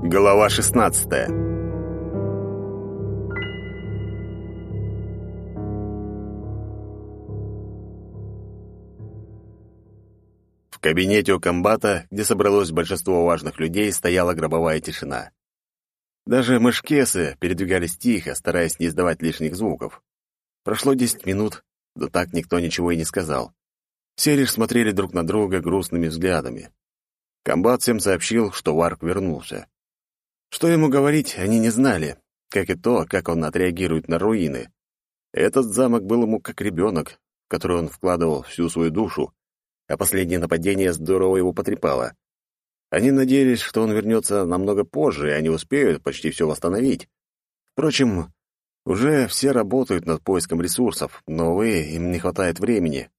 Глава 16 В кабинете у комбата, где собралось большинство важных людей, стояла гробовая тишина. Даже мышкесы передвигались тихо, стараясь не издавать лишних звуков. Прошло десять минут, но так никто ничего и не сказал. Все лишь смотрели друг на друга грустными взглядами. Комбат всем сообщил, что Варк вернулся. Что ему говорить, они не знали, как и то, как он отреагирует на руины. Этот замок был ему как ребенок, в который он вкладывал всю свою душу, а последнее нападение здорово его потрепало. Они надеялись, что он вернется намного позже, и они успеют почти все восстановить. Впрочем, уже все работают над поиском ресурсов, но, увы, им не хватает времени.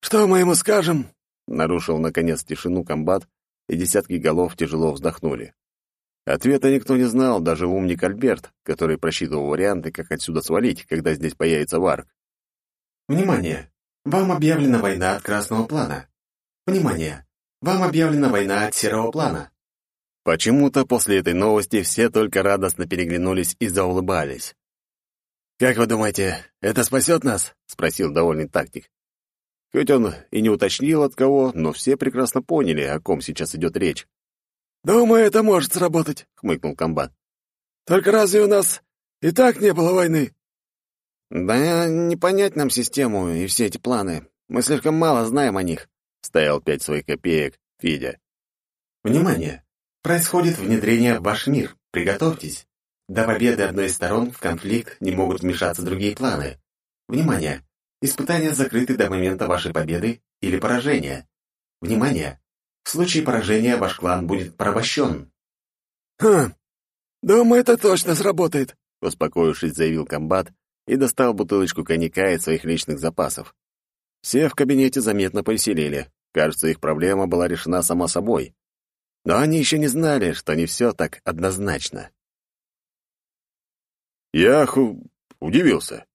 «Что мы ему скажем?» — нарушил, наконец, тишину комбат, и десятки голов тяжело вздохнули. Ответа никто не знал, даже умник Альберт, который просчитывал варианты, как отсюда свалить, когда здесь появится Варк. «Внимание! Вам объявлена война от красного плана. Внимание! Вам объявлена война от серого плана». Почему-то после этой новости все только радостно переглянулись и заулыбались. «Как вы думаете, это спасет нас?» — спросил довольный тактик. Хоть он и не уточнил от кого, но все прекрасно поняли, о ком сейчас идет речь. «Думаю, это может сработать», — хмыкнул комбат. «Только разве у нас и так не было войны?» «Да не понять нам систему и все эти планы. Мы слишком мало знаем о них», — ставил пять своих копеек Федя. «Внимание! Происходит внедрение в ваш мир. Приготовьтесь. До победы одной из сторон в конфликт не могут вмешаться другие планы. Внимание! Испытания закрыты до момента вашей победы или поражения. Внимание! В случае поражения ваш клан будет порабощен. «Хм, думаю, это точно сработает», — успокоившись, заявил комбат и достал бутылочку коньяка из своих личных запасов. Все в кабинете заметно повеселели. Кажется, их проблема была решена сама собой. Но они еще не знали, что не все так однозначно. Я ху... удивился.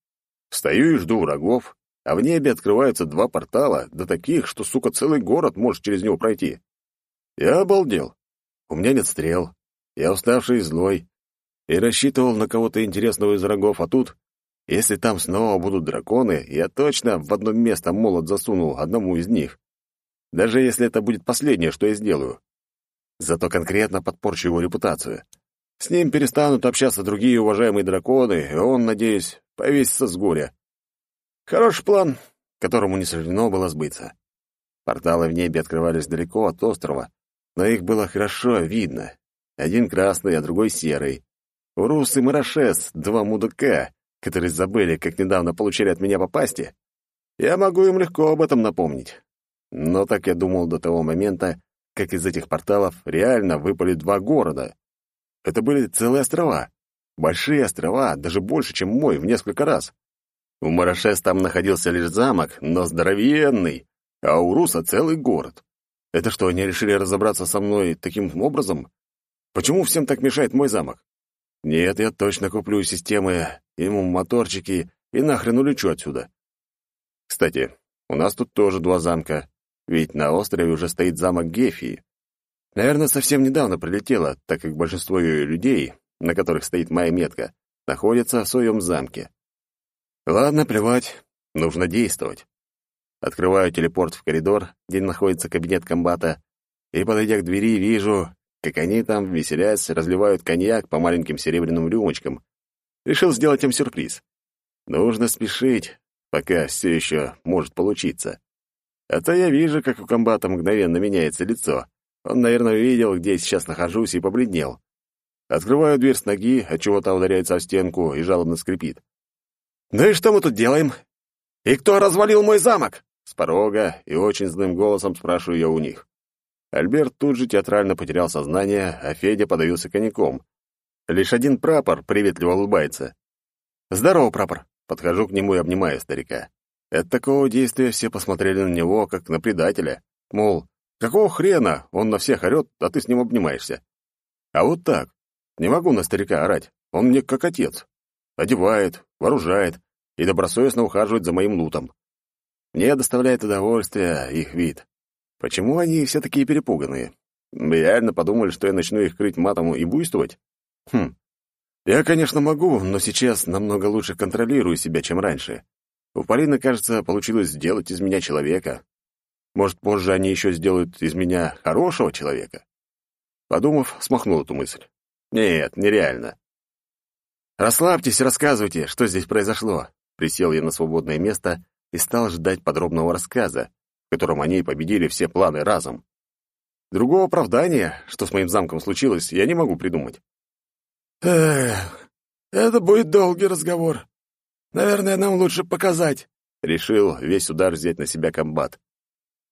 Стою и жду врагов, а в небе открываются два портала, да таких, что, сука, целый город может через него пройти. Я обалдел. У меня нет стрел. Я уставший и злой. И рассчитывал на кого-то интересного из врагов, а тут, если там снова будут драконы, я точно в одно место молот засунул одному из них. Даже если это будет последнее, что я сделаю. Зато конкретно подпорчу его репутацию. С ним перестанут общаться другие уважаемые драконы, и он, надеюсь, повесится с горя. Хороший план, которому не суждено было сбыться. Порталы в небе открывались далеко от острова, но их было хорошо видно. Один красный, а другой серый. Урус и Марашес, два мудака, которые забыли, как недавно получили от меня по пасти. Я могу им легко об этом напомнить. Но так я думал до того момента, как из этих порталов реально выпали два города. Это были целые острова. Большие острова, даже больше, чем мой, в несколько раз. У Марашес там находился лишь замок, но здоровенный, а у Руса целый город. Это что, они решили разобраться со мной таким образом? Почему всем так мешает мой замок? Нет, я точно куплю системы, ему моторчики и нахрен улечу отсюда. Кстати, у нас тут тоже два замка, ведь на острове уже стоит замок Гефии. Наверное, совсем недавно прилетело, так как большинство ее людей, на которых стоит моя метка, находятся в своем замке. Ладно, плевать, нужно действовать. Открываю телепорт в коридор, где находится кабинет комбата, и, подойдя к двери, вижу, как они там, веселясь, разливают коньяк по маленьким серебряным рюмочкам. Решил сделать им сюрприз. Нужно спешить, пока все еще может получиться. А то я вижу, как у комбата мгновенно меняется лицо. Он, наверное, видел, где я сейчас нахожусь, и побледнел. Открываю дверь с ноги, от чего то ударяется о стенку и жалобно скрипит. «Ну и что мы тут делаем? И кто развалил мой замок?» С порога и очень злым голосом спрашиваю я у них. Альберт тут же театрально потерял сознание, а Федя подавился коньяком. Лишь один прапор приветливо улыбается. «Здорово, прапор!» Подхожу к нему и обнимаю старика. От такого действия все посмотрели на него, как на предателя. Мол, какого хрена он на всех орёт, а ты с ним обнимаешься? А вот так. Не могу на старика орать. Он мне как отец. Одевает, вооружает и добросовестно ухаживает за моим лутом. Мне доставляет удовольствие их вид. Почему они все такие перепуганные? Реально подумали, что я начну их крыть матом и буйствовать? Хм. Я, конечно, могу, но сейчас намного лучше контролирую себя, чем раньше. У Полины, кажется, получилось сделать из меня человека. Может, позже они еще сделают из меня хорошего человека? Подумав, смахнул эту мысль. Нет, нереально. Расслабьтесь, рассказывайте, что здесь произошло. Присел я на свободное место и стал ждать подробного рассказа, в котором они победили все планы разом. Другого оправдания, что с моим замком случилось, я не могу придумать. Эх, это будет долгий разговор. Наверное, нам лучше показать. Решил весь удар взять на себя комбат.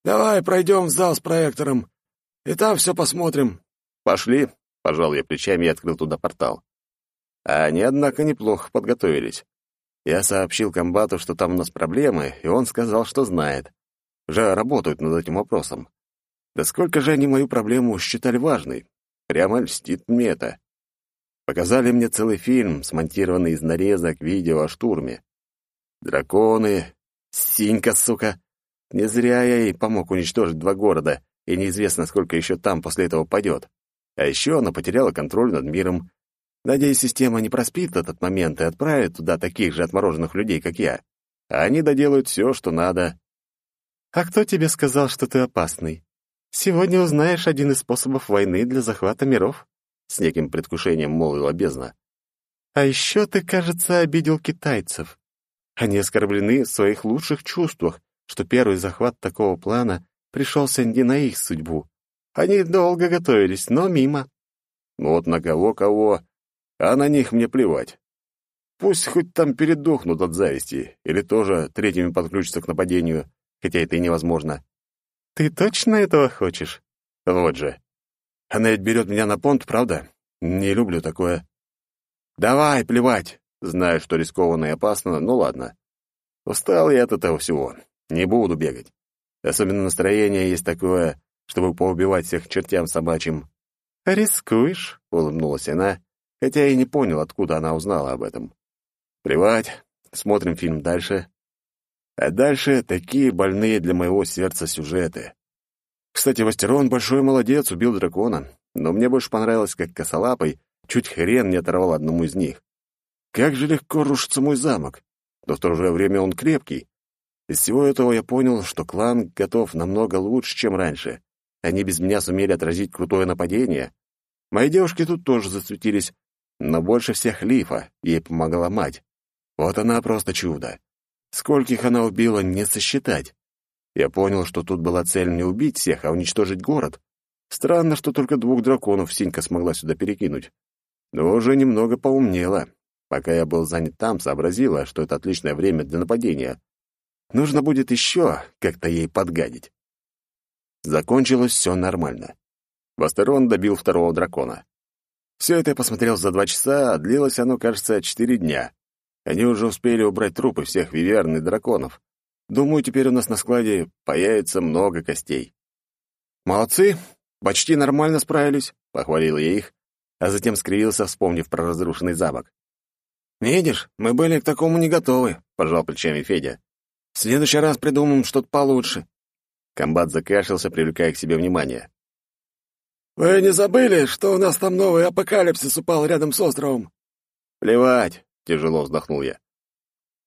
Давай пройдем в зал с проектором, и там все посмотрим. Пошли, пожал я плечами и открыл туда портал. А они, однако, неплохо подготовились. Я сообщил комбату, что там у нас проблемы, и он сказал, что знает. Уже работают над этим вопросом. Да сколько же они мою проблему считали важной? Прямо льстит мне это. Показали мне целый фильм, смонтированный из нарезок видео о штурме. Драконы, синька, сука. Не зря я ей помог уничтожить два города, и неизвестно, сколько еще там после этого пойдет. А еще она потеряла контроль над миром. Надеюсь, система не проспит этот момент и отправит туда таких же отмороженных людей, как я. А они доделают все, что надо. «А кто тебе сказал, что ты опасный? Сегодня узнаешь один из способов войны для захвата миров», — с неким предвкушением молвила бездна. «А еще ты, кажется, обидел китайцев. Они оскорблены в своих лучших чувствах, что первый захват такого плана пришелся не на их судьбу. Они долго готовились, но мимо. Вот на кого-кого, а на них мне плевать. Пусть хоть там передохнут от зависти, или тоже третьими подключатся к нападению, хотя это и невозможно. Ты точно этого хочешь? Вот же. Она ведь берет меня на понт, правда? Не люблю такое. Давай, плевать. Знаю, что рискованно и опасно, но ладно. Устал я от этого всего. Не буду бегать. Особенно настроение есть такое, чтобы поубивать всех чертям собачьим. «Рискуешь?» — улыбнулась она, хотя и не понял, откуда она узнала об этом. «Плевать. Смотрим фильм дальше». А дальше такие больные для моего сердца сюжеты. Кстати, Вастерон большой молодец, убил дракона, но мне больше понравилось, как косолапый чуть хрен не оторвал одному из них. Как же легко рушится мой замок, но в то же время он крепкий. Из всего этого я понял, что клан готов намного лучше, чем раньше. Они без меня сумели отразить крутое нападение. Мои девушки тут тоже засветились, но больше всех Лифа, ей помогала мать. Вот она просто чудо. Скольких она убила, не сосчитать. Я понял, что тут была цель не убить всех, а уничтожить город. Странно, что только двух драконов Синька смогла сюда перекинуть. Но уже немного поумнела. Пока я был занят там, сообразила, что это отличное время для нападения. Нужно будет еще как-то ей подгадить. Закончилось все нормально. Бастерон добил второго дракона. Все это я посмотрел за два часа, а длилось оно, кажется, четыре дня. Они уже успели убрать трупы всех виверн и драконов. Думаю, теперь у нас на складе появится много костей. «Молодцы, почти нормально справились», — похвалил я их, а затем скривился, вспомнив про разрушенный замок. «Видишь, мы были к такому не готовы», — пожал плечами Федя. В следующий раз придумаем что-то получше». Комбат закашлялся, привлекая к себе внимание. «Вы не забыли, что у нас там новый апокалипсис упал рядом с островом?» «Плевать», — тяжело вздохнул я.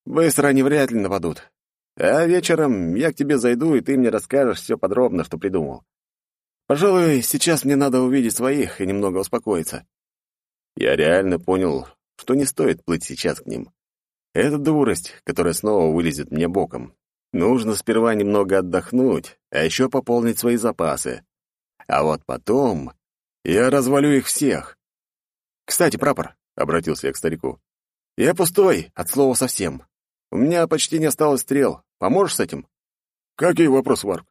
«Быстро они вряд ли нападут. А вечером я к тебе зайду, и ты мне расскажешь все подробно, что придумал. Пожалуй, сейчас мне надо увидеть своих и немного успокоиться». Я реально понял, что не стоит плыть сейчас к ним. Это дурость, которая снова вылезет мне боком. Нужно сперва немного отдохнуть, а еще пополнить свои запасы. А вот потом я развалю их всех. «Кстати, прапор», — обратился я к старику, — «я пустой, от слова совсем. У меня почти не осталось стрел. Поможешь с этим?» «Какие вопросы, Варк?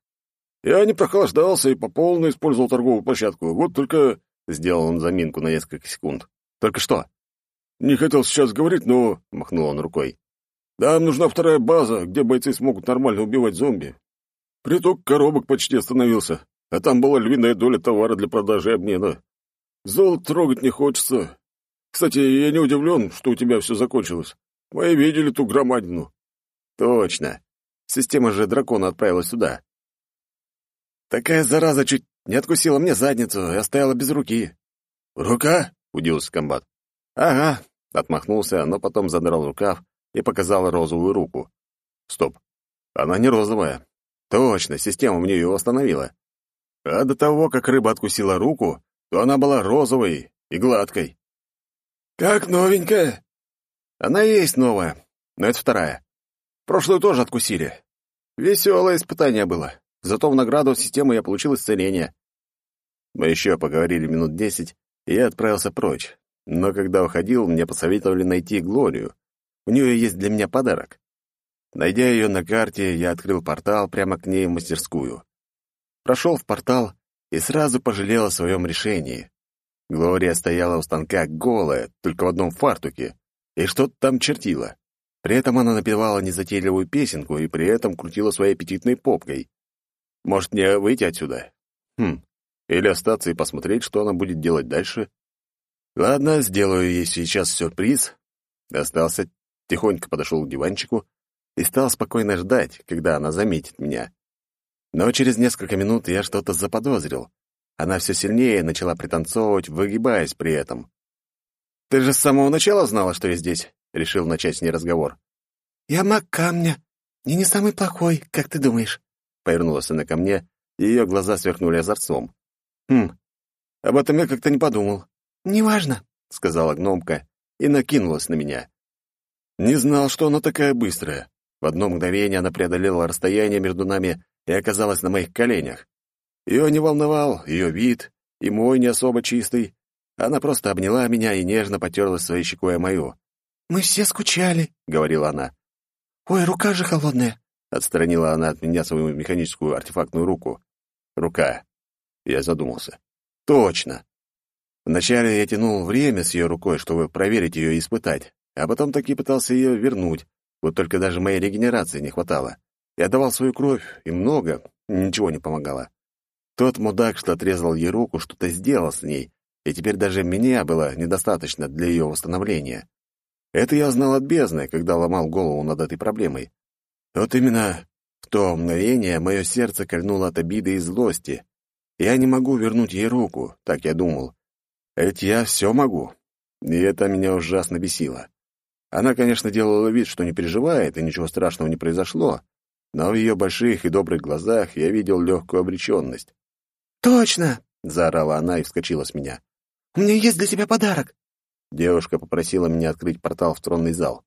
Я не прохлаждался и по полной использовал торговую площадку. Вот только...» — сделал он заминку на несколько секунд. «Только что?» Не хотел сейчас говорить, но...» — махнул он рукой. «Нам нужна вторая база, где бойцы смогут нормально убивать зомби. Приток коробок почти остановился, а там была львиная доля товара для продажи и обмена. Золото трогать не хочется. Кстати, я не удивлен, что у тебя все закончилось. Мы видели ту громадину». «Точно. Система же дракона отправилась сюда. Такая зараза чуть не откусила мне задницу и оставила без руки». «Рука?» — удивился комбат. «Ага», — отмахнулся, но потом задрал рукав и показал розовую руку. «Стоп, она не розовая. Точно, система мне ее восстановила. А до того, как рыба откусила руку, то она была розовой и гладкой. «Как новенькая?» «Она и есть новая, но это вторая. Прошлую тоже откусили. Веселое испытание было. Зато в награду системы я получил исцеление. Мы еще поговорили минут десять, и я отправился прочь. Но когда уходил, мне посоветовали найти Глорию. У нее есть для меня подарок. Найдя ее на карте, я открыл портал прямо к ней в мастерскую. Прошел в портал и сразу пожалел о своем решении. Глория стояла у станка голая, только в одном фартуке, и что-то там чертила. При этом она напевала незатейливую песенку и при этом крутила своей аппетитной попкой. Может, мне выйти отсюда? Хм, или остаться и посмотреть, что она будет делать дальше? Ладно, сделаю ей сейчас сюрприз. Остался, тихонько подошел к диванчику и стал спокойно ждать, когда она заметит меня. Но через несколько минут я что-то заподозрил. Она все сильнее начала пританцовывать, выгибаясь при этом. «Ты же с самого начала знала, что я здесь?» — решил начать с ней разговор. «Я маг камня. И не самый плохой, как ты думаешь?» Повернулась она ко мне, и ее глаза сверкнули озорцом. «Хм, об этом я как-то не подумал». «Неважно», — сказала гномка и накинулась на меня. Не знал, что она такая быстрая. В одно мгновение она преодолела расстояние между нами и оказалась на моих коленях. Ее не волновал ее вид и мой не особо чистый. Она просто обняла меня и нежно потерлась своей щекой о мою. «Мы все скучали», — говорила она. «Ой, рука же холодная», — отстранила она от меня свою механическую артефактную руку. «Рука». Я задумался. «Точно». Вначале я тянул время с ее рукой, чтобы проверить ее и испытать, а потом таки пытался ее вернуть, вот только даже моей регенерации не хватало. Я давал свою кровь, и много, ничего не помогало. Тот мудак, что отрезал ей руку, что-то сделал с ней, и теперь даже меня было недостаточно для ее восстановления. Это я знал от бездны, когда ломал голову над этой проблемой. Вот именно в то мгновение мое сердце кольнуло от обиды и злости. Я не могу вернуть ей руку, так я думал. Ведь я все могу. И это меня ужасно бесило. Она, конечно, делала вид, что не переживает, и ничего страшного не произошло, но в ее больших и добрых глазах я видел легкую обреченность. «Точно!» — заорала она и вскочила с меня. «У меня есть для тебя подарок!» Девушка попросила меня открыть портал в тронный зал.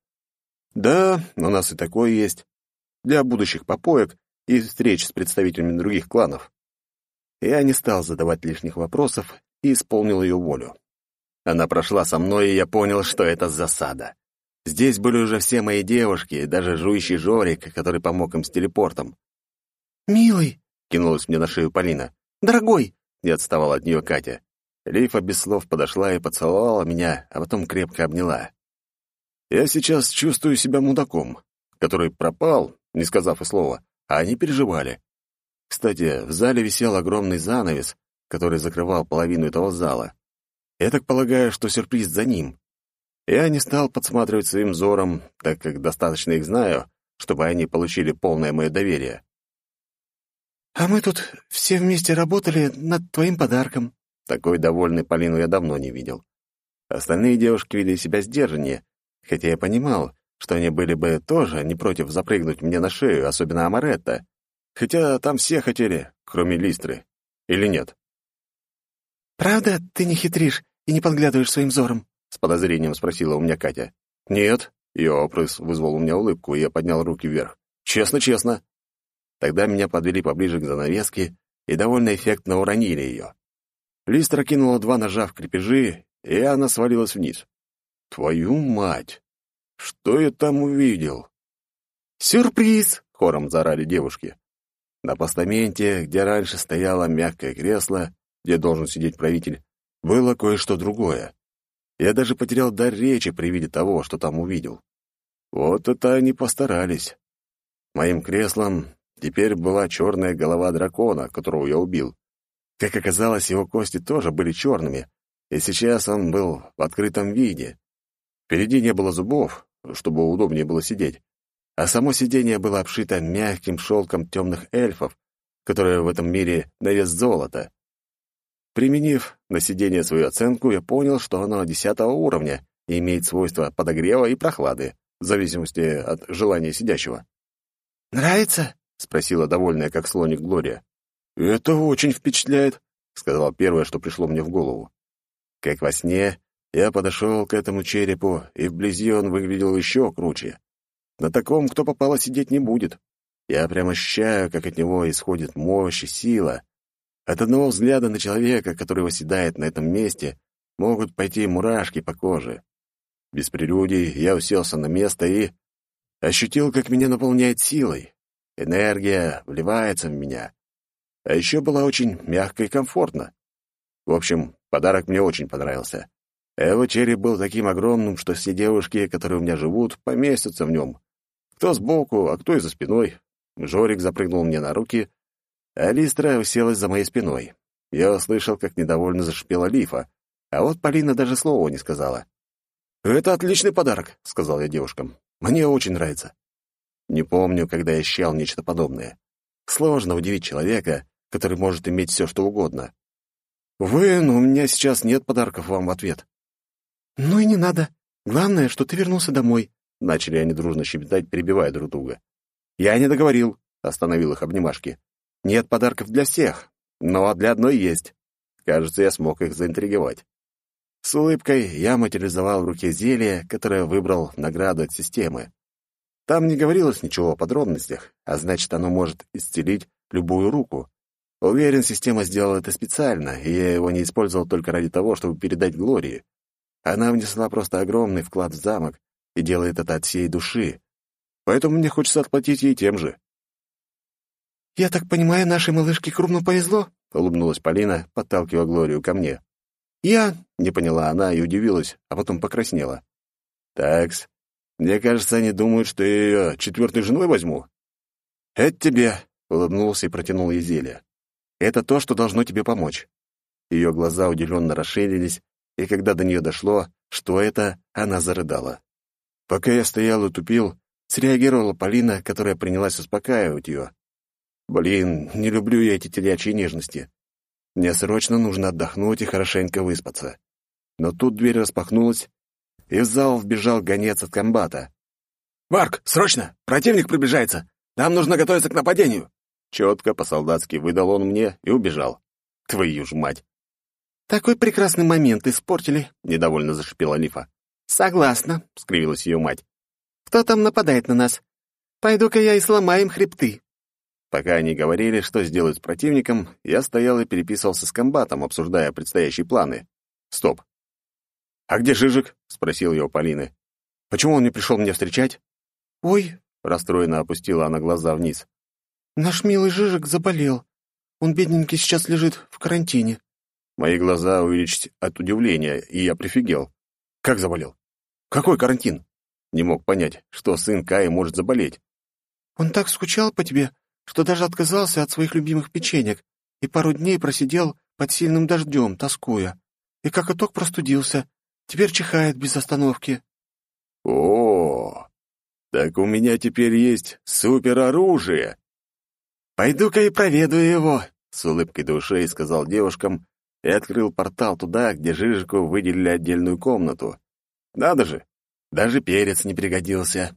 «Да, у нас и такое есть. Для будущих попоек и встреч с представителями других кланов». Я не стал задавать лишних вопросов и исполнил ее волю. Она прошла со мной, и я понял, что это засада. Здесь были уже все мои девушки, даже жующий Жорик, который помог им с телепортом. «Милый!» — кинулась мне на шею Полина. «Дорогой!» — не отставала от нее Катя. Лифа без слов подошла и поцеловала меня, а потом крепко обняла. Я сейчас чувствую себя мудаком, который пропал, не сказав и слова, а они переживали. Кстати, в зале висел огромный занавес, который закрывал половину этого зала. Я так полагаю, что сюрприз за ним. Я не стал подсматривать своим взором, так как достаточно их знаю, чтобы они получили полное мое доверие. «А мы тут все вместе работали над твоим подарком». Такой довольный Полину я давно не видел. Остальные девушки вели себя сдержаннее, хотя я понимал, что они были бы тоже не против запрыгнуть мне на шею, особенно Амаретта. Хотя там все хотели, кроме Листры. Или нет? «Правда ты не хитришь и не подглядываешь своим взором?» — с подозрением спросила у меня Катя. «Нет». Ее вопрос вызвал у меня улыбку, и я поднял руки вверх. «Честно, честно». Тогда меня подвели поближе к занавеске и довольно эффектно уронили ее. Листра кинула два ножа в крепежи, и она свалилась вниз. «Твою мать! Что я там увидел?» «Сюрприз!» — хором заорали девушки. На постаменте, где раньше стояло мягкое кресло, где должен сидеть правитель, было кое-что другое. Я даже потерял дар речи при виде того, что там увидел. Вот это они постарались. Моим креслом теперь была черная голова дракона, которого я убил. Как оказалось, его кости тоже были черными, и сейчас он был в открытом виде. Впереди не было зубов, чтобы удобнее было сидеть, а само сиденье было обшито мягким шелком темных эльфов, которые в этом мире на вес золота. Применив на сиденье свою оценку, я понял, что оно десятого уровня и имеет свойства подогрева и прохлады, в зависимости от желания сидящего. «Нравится?» — спросила довольная, как слоник Глория. «Это очень впечатляет», — сказал первое, что пришло мне в голову. Как во сне, я подошел к этому черепу, и вблизи он выглядел еще круче. На таком, кто попало, сидеть не будет. Я прямо ощущаю, как от него исходит мощь и сила. От одного взгляда на человека, который восседает на этом месте, могут пойти мурашки по коже. Без прелюдий я уселся на место и ощутил, как меня наполняет силой. Энергия вливается в меня. А еще была очень мягко и комфортно. В общем, подарок мне очень понравился. Его череп был таким огромным, что все девушки, которые у меня живут, поместятся в нем. Кто сбоку, а кто и за спиной. Жорик запрыгнул мне на руки, а Листра уселась за моей спиной. Я услышал, как недовольно зашипела Лифа, а вот Полина даже слова не сказала. «Это отличный подарок», — сказал я девушкам. «Мне очень нравится». Не помню, когда я ощущал нечто подобное. Сложно удивить человека, который может иметь все, что угодно. Увы, но у меня сейчас нет подарков вам в ответ. «Ну и не надо. Главное, что ты вернулся домой», — начали они дружно щебетать, перебивая друг друга. «Я не договорил», — остановил их обнимашки. «Нет подарков для всех, но для одной есть». Кажется, я смог их заинтриговать. С улыбкой я материализовал в руке зелье, которое выбрал награду от системы. Там не говорилось ничего о подробностях, а значит, оно может исцелить любую руку. Уверен, система сделала это специально, и я его не использовал только ради того, чтобы передать Глории. Она внесла просто огромный вклад в замок и делает это от всей души. Поэтому мне хочется отплатить ей тем же. «Я так понимаю, нашей малышке крупно повезло?» — улыбнулась Полина, подталкивая Глорию ко мне. «Я...» — не поняла она и удивилась, а потом покраснела. «Такс, мне кажется, они думают, что я ее четвертой женой возьму». «Это тебе», — улыбнулся и протянул ей зелье. «Это то, что должно тебе помочь». Ее глаза удивленно расширились, и когда до нее дошло, что это, она зарыдала. Пока я стоял и тупил, среагировала Полина, которая принялась успокаивать ее. Блин, не люблю я эти телячьи нежности. Мне срочно нужно отдохнуть и хорошенько выспаться. Но тут дверь распахнулась, и в зал вбежал гонец от комбата. «Марк, срочно! Противник приближается! Нам нужно готовиться к нападению!» Четко, по-солдатски выдал он мне и убежал. Твою ж мать! «Такой прекрасный момент испортили», — недовольно зашипела Лифа. «Согласна», — скривилась ее мать. «Кто там нападает на нас? Пойду-ка я и сломаю им хребты». Пока они говорили, что сделают с противником, я стоял и переписывался с комбатом, обсуждая предстоящие планы. Стоп. «А где Жижик?» — спросил его Полины. «Почему он не пришел мне встречать?» «Ой!» — расстроенно опустила она глаза вниз. «Наш милый Жижик заболел. Он, бедненький, сейчас лежит в карантине». Мои глаза увеличились от удивления, и я прифигел. «Как заболел? Какой карантин?» Не мог понять, что сын Каи может заболеть. «Он так скучал по тебе, что даже отказался от своих любимых печенек и пару дней просидел под сильным дождем, тоскуя. И как итог простудился. Теперь чихает без остановки. О, так у меня теперь есть супероружие. Пойду-ка и проведу его, с улыбкой души сказал девушкам и открыл портал туда, где Жижику выделили отдельную комнату. Надо же, даже перец не пригодился.